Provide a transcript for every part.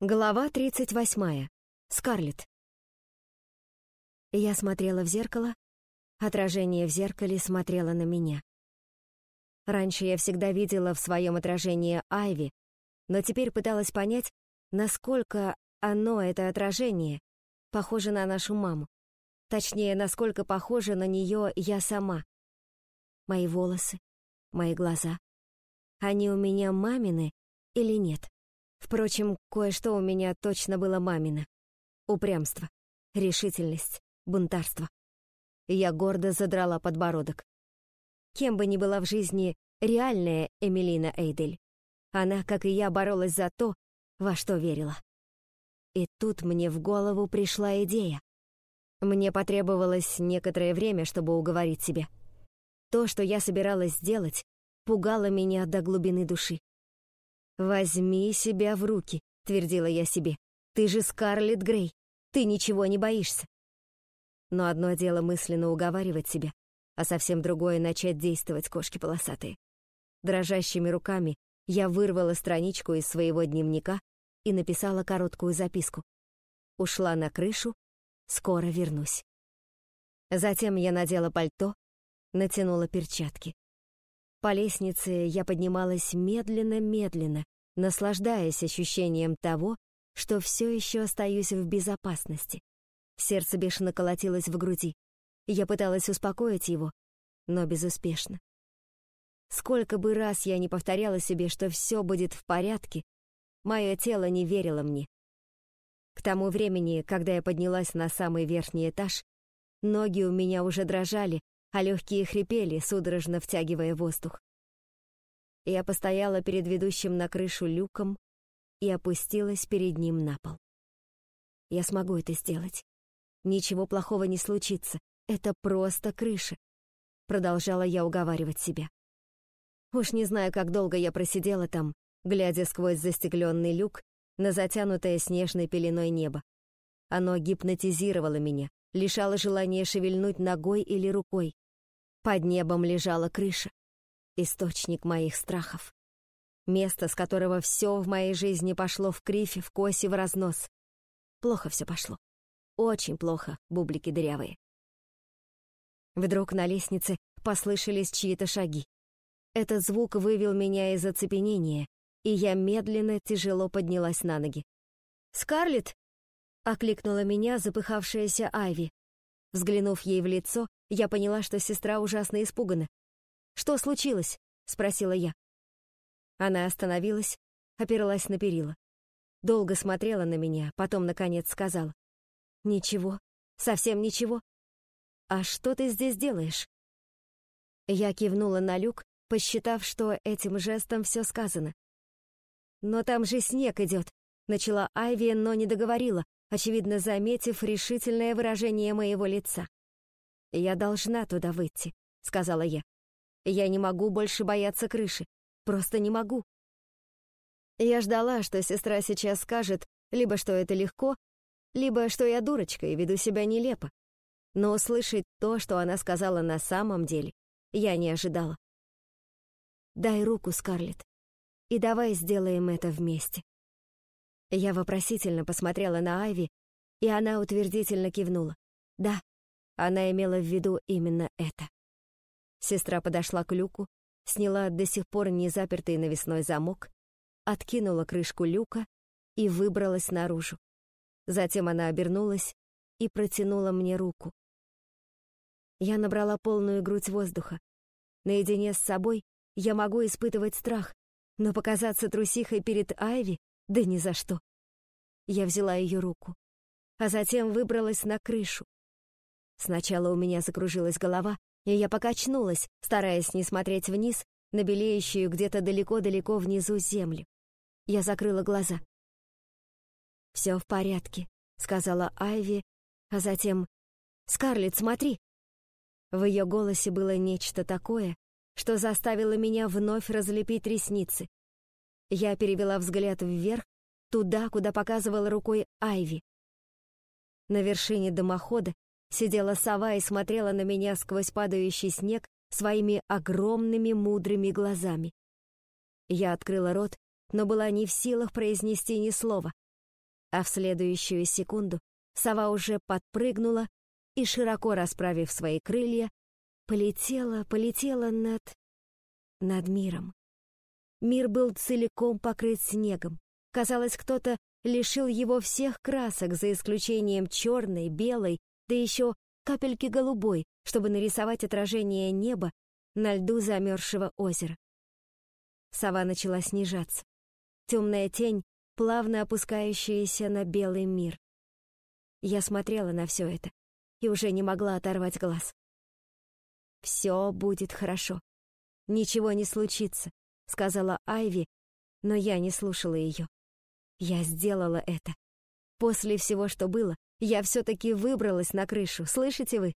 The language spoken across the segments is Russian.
Глава 38. Скарлетт. Я смотрела в зеркало, отражение в зеркале смотрело на меня. Раньше я всегда видела в своем отражении Айви, но теперь пыталась понять, насколько оно, это отражение, похоже на нашу маму. Точнее, насколько похоже на нее я сама. Мои волосы, мои глаза. Они у меня мамины или нет? Впрочем, кое-что у меня точно было мамино. Упрямство, решительность, бунтарство. Я гордо задрала подбородок. Кем бы ни была в жизни реальная Эмилина Эйдель, она, как и я, боролась за то, во что верила. И тут мне в голову пришла идея. Мне потребовалось некоторое время, чтобы уговорить себя. То, что я собиралась сделать, пугало меня до глубины души. «Возьми себя в руки», — твердила я себе. «Ты же Скарлетт Грей, ты ничего не боишься». Но одно дело мысленно уговаривать себя, а совсем другое — начать действовать кошки полосатые. Дрожащими руками я вырвала страничку из своего дневника и написала короткую записку. Ушла на крышу, скоро вернусь. Затем я надела пальто, натянула перчатки. По лестнице я поднималась медленно-медленно, наслаждаясь ощущением того, что все еще остаюсь в безопасности. Сердце бешено колотилось в груди. Я пыталась успокоить его, но безуспешно. Сколько бы раз я не повторяла себе, что все будет в порядке, мое тело не верило мне. К тому времени, когда я поднялась на самый верхний этаж, ноги у меня уже дрожали, а легкие хрипели, судорожно втягивая воздух. Я постояла перед ведущим на крышу люком и опустилась перед ним на пол. Я смогу это сделать. Ничего плохого не случится. Это просто крыша. Продолжала я уговаривать себя. Уж не знаю, как долго я просидела там, глядя сквозь застекленный люк на затянутое снежной пеленой небо. Оно гипнотизировало меня, лишало желания шевельнуть ногой или рукой. Под небом лежала крыша, источник моих страхов. Место, с которого все в моей жизни пошло в кривь, в косе, в разнос. Плохо все пошло. Очень плохо, бублики дырявые. Вдруг на лестнице послышались чьи-то шаги. Этот звук вывел меня из оцепенения, и я медленно, тяжело поднялась на ноги. «Скарлетт!» — окликнула меня запыхавшаяся Айви. Взглянув ей в лицо, я поняла, что сестра ужасно испугана. «Что случилось?» — спросила я. Она остановилась, опиралась на перила. Долго смотрела на меня, потом, наконец, сказала. «Ничего, совсем ничего. А что ты здесь делаешь?» Я кивнула на люк, посчитав, что этим жестом все сказано. «Но там же снег идет», — начала Айви, но не договорила, очевидно, заметив решительное выражение моего лица. «Я должна туда выйти», — сказала я. «Я не могу больше бояться крыши. Просто не могу». Я ждала, что сестра сейчас скажет либо что это легко, либо что я дурочка и веду себя нелепо. Но услышать то, что она сказала на самом деле, я не ожидала. «Дай руку, Скарлетт, и давай сделаем это вместе». Я вопросительно посмотрела на Айви, и она утвердительно кивнула. «Да, она имела в виду именно это. Сестра подошла к люку, сняла до сих пор незапертый навесной замок, откинула крышку люка и выбралась наружу. Затем она обернулась и протянула мне руку. Я набрала полную грудь воздуха. Наедине с собой я могу испытывать страх, но показаться трусихой перед Айви — да ни за что. Я взяла ее руку, а затем выбралась на крышу, Сначала у меня закружилась голова, и я покачнулась, стараясь не смотреть вниз на белеющую где-то далеко-далеко внизу землю. Я закрыла глаза. «Все в порядке», — сказала Айви, а затем «Скарлетт, смотри!» В ее голосе было нечто такое, что заставило меня вновь разлепить ресницы. Я перевела взгляд вверх, туда, куда показывала рукой Айви. На вершине дымохода Сидела сова и смотрела на меня сквозь падающий снег своими огромными мудрыми глазами. Я открыла рот, но была не в силах произнести ни слова. А в следующую секунду сова уже подпрыгнула и, широко расправив свои крылья, полетела, полетела над... над миром. Мир был целиком покрыт снегом. Казалось, кто-то лишил его всех красок, за исключением черной, белой, да еще капельки голубой, чтобы нарисовать отражение неба на льду замерзшего озера. Сова начала снижаться. Темная тень, плавно опускающаяся на белый мир. Я смотрела на все это и уже не могла оторвать глаз. «Все будет хорошо. Ничего не случится», — сказала Айви, но я не слушала ее. Я сделала это. После всего, что было, я все-таки выбралась на крышу, слышите вы?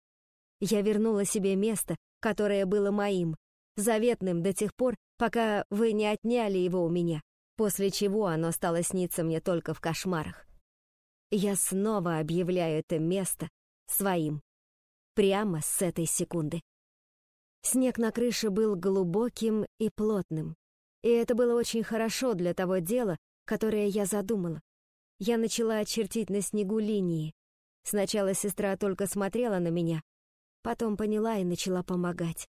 Я вернула себе место, которое было моим, заветным до тех пор, пока вы не отняли его у меня, после чего оно стало сниться мне только в кошмарах. Я снова объявляю это место своим. Прямо с этой секунды. Снег на крыше был глубоким и плотным. И это было очень хорошо для того дела, которое я задумала. Я начала очертить на снегу линии. Сначала сестра только смотрела на меня, потом поняла и начала помогать.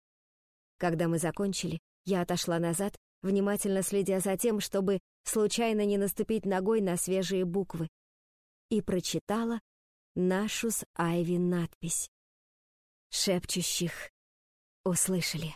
Когда мы закончили, я отошла назад, внимательно следя за тем, чтобы случайно не наступить ногой на свежие буквы, и прочитала нашу с Айви надпись. Шепчущих услышали.